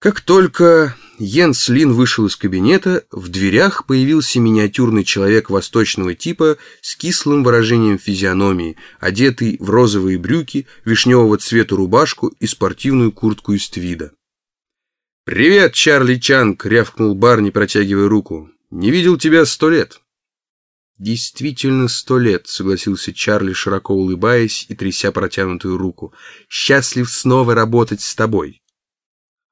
Как только Йенс Лин вышел из кабинета, в дверях появился миниатюрный человек восточного типа с кислым выражением физиономии, одетый в розовые брюки, вишневого цвета рубашку и спортивную куртку из твида. «Привет, Чарли Чанг!» — рявкнул Барни, протягивая руку. «Не видел тебя сто лет». «Действительно сто лет», — согласился Чарли, широко улыбаясь и тряся протянутую руку. «Счастлив снова работать с тобой».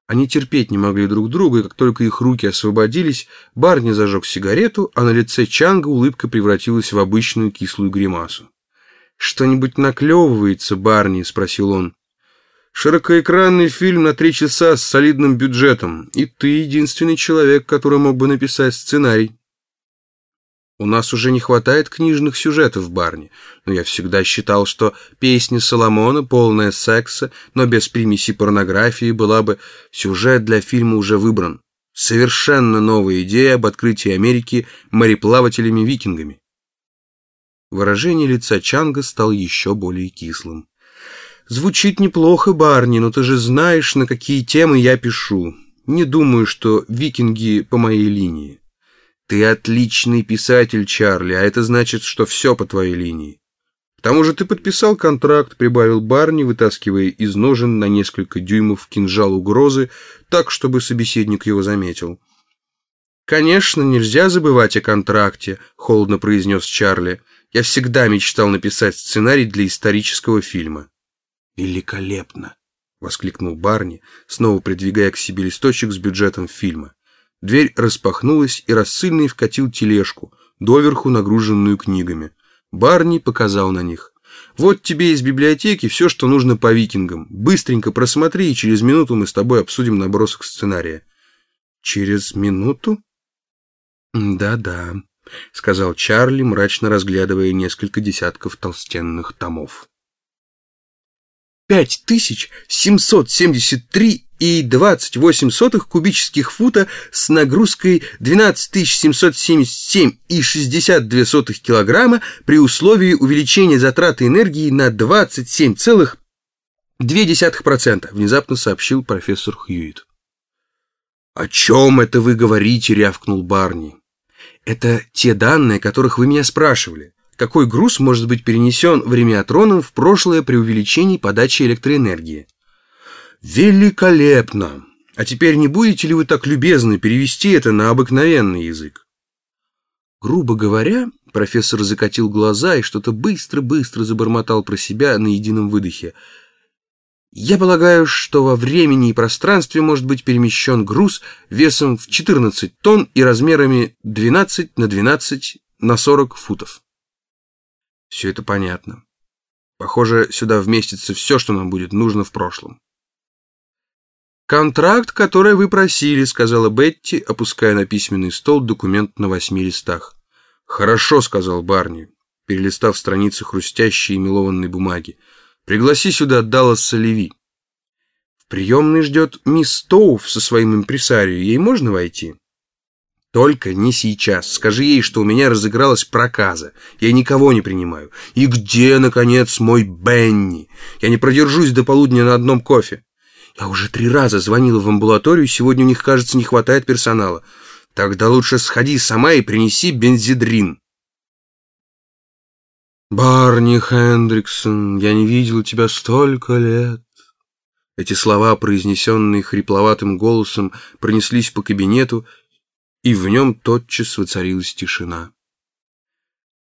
Они терпеть не могли друг друга, и как только их руки освободились, Барни зажег сигарету, а на лице Чанга улыбка превратилась в обычную кислую гримасу. «Что-нибудь наклевывается, Барни?» — спросил он. «Широкоэкранный фильм на три часа с солидным бюджетом, и ты единственный человек, который мог бы написать сценарий». У нас уже не хватает книжных сюжетов в барне, но я всегда считал, что песня Соломона, полная секса, но без примеси порнографии, была бы сюжет для фильма уже выбран. Совершенно новая идея об открытии Америки мореплавателями-викингами. Выражение лица Чанга стало еще более кислым. «Звучит неплохо, Барни, но ты же знаешь, на какие темы я пишу. Не думаю, что викинги по моей линии». «Ты отличный писатель, Чарли, а это значит, что все по твоей линии». «К тому же ты подписал контракт», — прибавил Барни, вытаскивая из ножен на несколько дюймов кинжал угрозы, так, чтобы собеседник его заметил. «Конечно, нельзя забывать о контракте», — холодно произнес Чарли. «Я всегда мечтал написать сценарий для исторического фильма». «Великолепно!» — воскликнул Барни, снова придвигая к себе листочек с бюджетом фильма. Дверь распахнулась, и рассыльный вкатил тележку, доверху нагруженную книгами. Барни показал на них. «Вот тебе из библиотеки все, что нужно по викингам. Быстренько просмотри, и через минуту мы с тобой обсудим набросок сценария». «Через минуту?» «Да-да», — сказал Чарли, мрачно разглядывая несколько десятков толстенных томов. «Пять тысяч семьсот семьдесят три и 28 сотых кубических фута с нагрузкой 12777,62 сотых килограмма при условии увеличения затраты энергии на 27,2%, внезапно сообщил профессор Хьюит. «О чем это вы говорите?» — рявкнул Барни. «Это те данные, которых вы меня спрашивали. Какой груз может быть перенесен времиатроном в прошлое при увеличении подачи электроэнергии?» Великолепно! А теперь не будете ли вы так любезны перевести это на обыкновенный язык? Грубо говоря, профессор закатил глаза и что-то быстро-быстро забормотал про себя на едином выдохе. Я полагаю, что во времени и пространстве может быть перемещен груз весом в 14 тонн и размерами 12 на 12 на 40 футов. Все это понятно. Похоже, сюда вместится все, что нам будет нужно в прошлом. «Контракт, который вы просили», — сказала Бетти, опуская на письменный стол документ на восьми листах. «Хорошо», — сказал Барни, перелистав страницы хрустящей и мелованной бумаги. «Пригласи сюда Далласа Леви». «В приемной ждет мисс Тоуф со своим импресарио. Ей можно войти?» «Только не сейчас. Скажи ей, что у меня разыгралась проказа. Я никого не принимаю. И где, наконец, мой Бенни? Я не продержусь до полудня на одном кофе». Я уже три раза звонила в амбулаторию, сегодня у них, кажется, не хватает персонала. Тогда лучше сходи сама и принеси бензидрин. Барни Хендриксон, я не видел тебя столько лет. Эти слова, произнесенные хрипловатым голосом, пронеслись по кабинету, и в нем тотчас воцарилась тишина.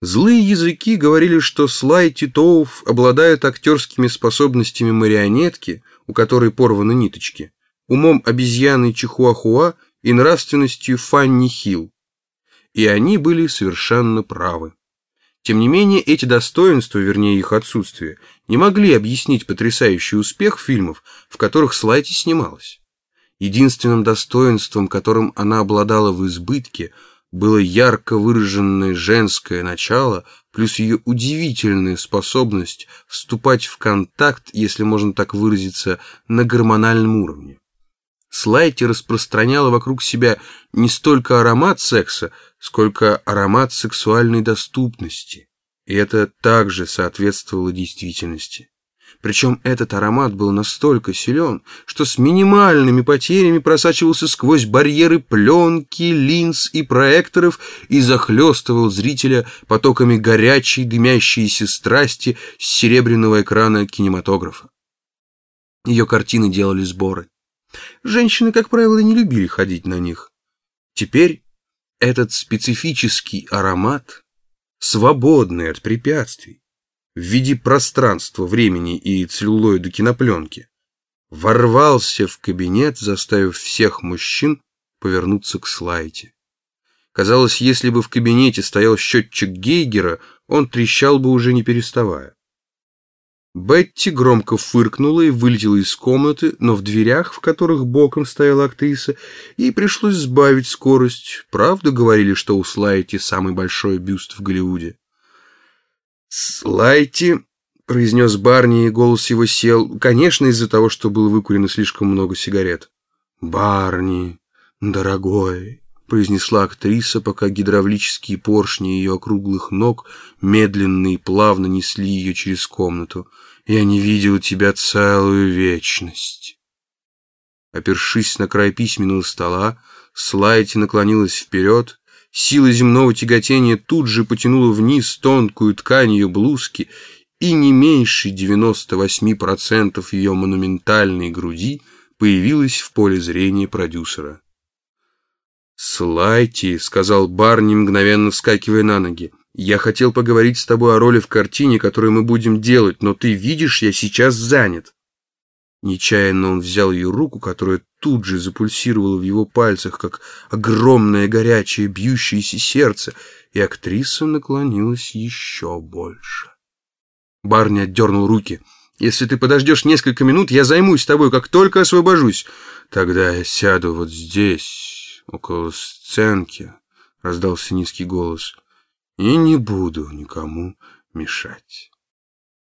Злые языки говорили, что Слай Титоуф обладает актерскими способностями марионетки — у которой порваны ниточки, умом обезьяны Чихуахуа и нравственностью Фанни Хилл. И они были совершенно правы. Тем не менее, эти достоинства, вернее их отсутствие, не могли объяснить потрясающий успех фильмов, в которых Слайти снималась. Единственным достоинством, которым она обладала в избытке, было ярко выраженное женское начало, плюс ее удивительная способность вступать в контакт, если можно так выразиться, на гормональном уровне. Слайти распространяла вокруг себя не столько аромат секса, сколько аромат сексуальной доступности. И это также соответствовало действительности. Причем этот аромат был настолько силен, что с минимальными потерями просачивался сквозь барьеры пленки, линз и проекторов и захлестывал зрителя потоками горячей дымящейся страсти с серебряного экрана кинематографа. Ее картины делали сборы. Женщины, как правило, не любили ходить на них. Теперь этот специфический аромат, свободный от препятствий, в виде пространства, времени и целлулоида кинопленки, ворвался в кабинет, заставив всех мужчин повернуться к слайде. Казалось, если бы в кабинете стоял счетчик Гейгера, он трещал бы уже не переставая. Бетти громко фыркнула и вылетела из комнаты, но в дверях, в которых боком стояла актриса, ей пришлось сбавить скорость. Правда говорили, что у Слайти самый большой бюст в Голливуде? «Слайти», — произнес Барни, и голос его сел, конечно, из-за того, что было выкурено слишком много сигарет. «Барни, дорогой», — произнесла актриса, пока гидравлические поршни ее округлых ног медленно и плавно несли ее через комнату. «Я не видел тебя целую вечность». Опершись на край письменного стола, Слайти наклонилась вперед, Сила земного тяготения тут же потянула вниз тонкую ткань ее блузки, и не меньше 98% ее монументальной груди появилась в поле зрения продюсера. «Слайти», — сказал Барни, мгновенно вскакивая на ноги, — «я хотел поговорить с тобой о роли в картине, которую мы будем делать, но ты видишь, я сейчас занят». Нечаянно он взял ее руку, которая тут же запульсировала в его пальцах, как огромное горячее бьющееся сердце, и актриса наклонилась еще больше. Барни отдернул руки. «Если ты подождешь несколько минут, я займусь тобой, как только освобожусь. Тогда я сяду вот здесь, около сценки», — раздался низкий голос, — «и не буду никому мешать».